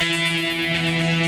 Música